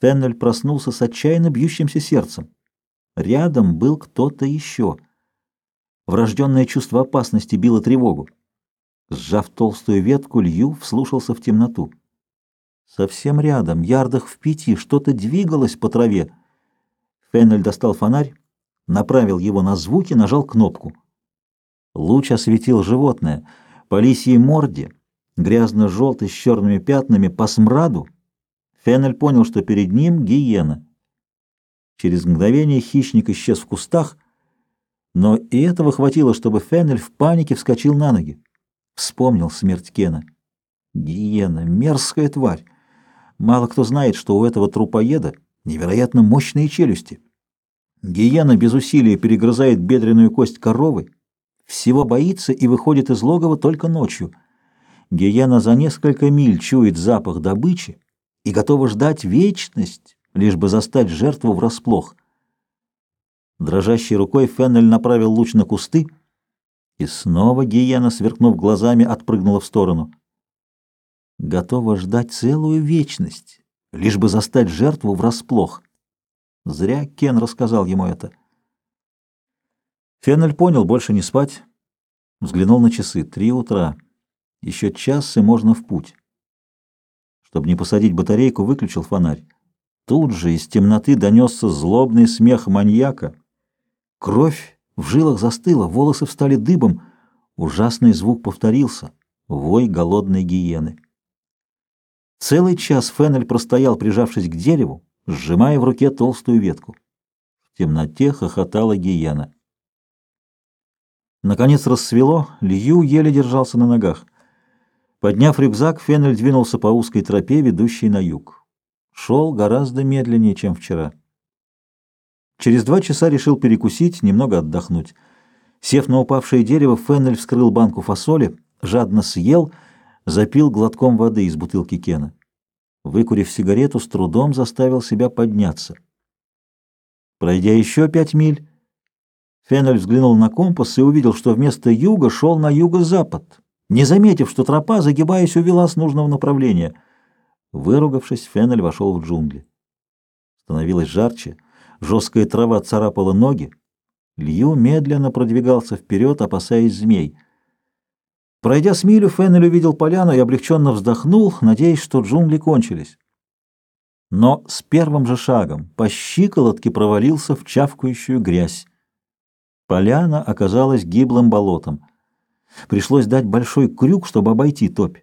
Феннель проснулся с отчаянно бьющимся сердцем. Рядом был кто-то еще. Врожденное чувство опасности било тревогу. Сжав толстую ветку, Лью вслушался в темноту. Совсем рядом, ярдах в пяти, что-то двигалось по траве. Феннель достал фонарь, направил его на звуки, нажал кнопку. Луч осветил животное. По лисьей морде, грязно-желтой с черными пятнами, по смраду, Феннель понял, что перед ним гиена. Через мгновение хищник исчез в кустах, но и этого хватило, чтобы Феннель в панике вскочил на ноги. Вспомнил смерть Кена. Гиена, мерзкая тварь. Мало кто знает, что у этого трупоеда невероятно мощные челюсти. Гиена без усилия перегрызает бедренную кость коровы, всего боится и выходит из логова только ночью. Гиена за несколько миль чует запах добычи и готова ждать вечность, лишь бы застать жертву врасплох. Дрожащей рукой Феннель направил луч на кусты, и снова гиена, сверкнув глазами, отпрыгнула в сторону. Готова ждать целую вечность, лишь бы застать жертву врасплох. Зря Кен рассказал ему это. Феннель понял, больше не спать. Взглянул на часы. Три утра. Еще час, и можно в путь. Чтобы не посадить батарейку, выключил фонарь. Тут же из темноты донесся злобный смех маньяка. Кровь в жилах застыла, волосы встали дыбом. Ужасный звук повторился. Вой голодной гиены. Целый час Феннель простоял, прижавшись к дереву, сжимая в руке толстую ветку. В темноте хохотала гиена. Наконец рассвело, Лью еле держался на ногах. Подняв рюкзак, Феннель двинулся по узкой тропе, ведущей на юг. Шел гораздо медленнее, чем вчера. Через два часа решил перекусить, немного отдохнуть. Сев на упавшее дерево, Феннель вскрыл банку фасоли, жадно съел, запил глотком воды из бутылки Кена. Выкурив сигарету, с трудом заставил себя подняться. Пройдя еще пять миль, Феннель взглянул на компас и увидел, что вместо юга шел на юго-запад, не заметив, что тропа, загибаясь, увела с нужного направления. Выругавшись, Феннель вошел в джунгли. Становилось жарче. Жесткая трава царапала ноги. Лью медленно продвигался вперед, опасаясь змей. Пройдя с милю, Феннель увидел поляну и облегченно вздохнул, надеясь, что джунгли кончились. Но с первым же шагом по щиколотке провалился в чавкающую грязь. Поляна оказалась гиблым болотом. Пришлось дать большой крюк, чтобы обойти топь.